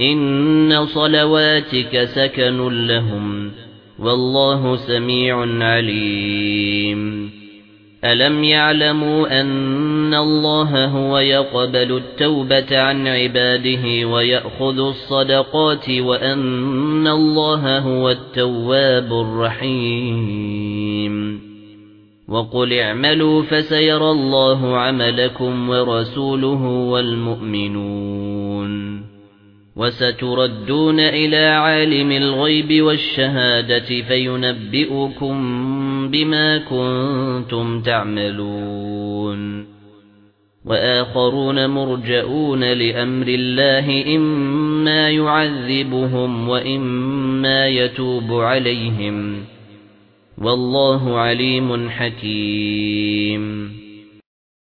إن صلواتك سكن لهم والله سميع عليم ألم يعلموا أن الله هو يقبل التوبة عن عباده ويأخذ الصدقات وأن الله هو التواب الرحيم وقل اعملوا فسيرى الله عملكم ورسوله والمؤمنون وستردون إلى عالم الغيب والشهادة فينبئكم بما كنتم تعملون. وآخرون مرجئون لأمر الله إما يعذبهم وإما يتوب عليهم. والله عليم حكيم.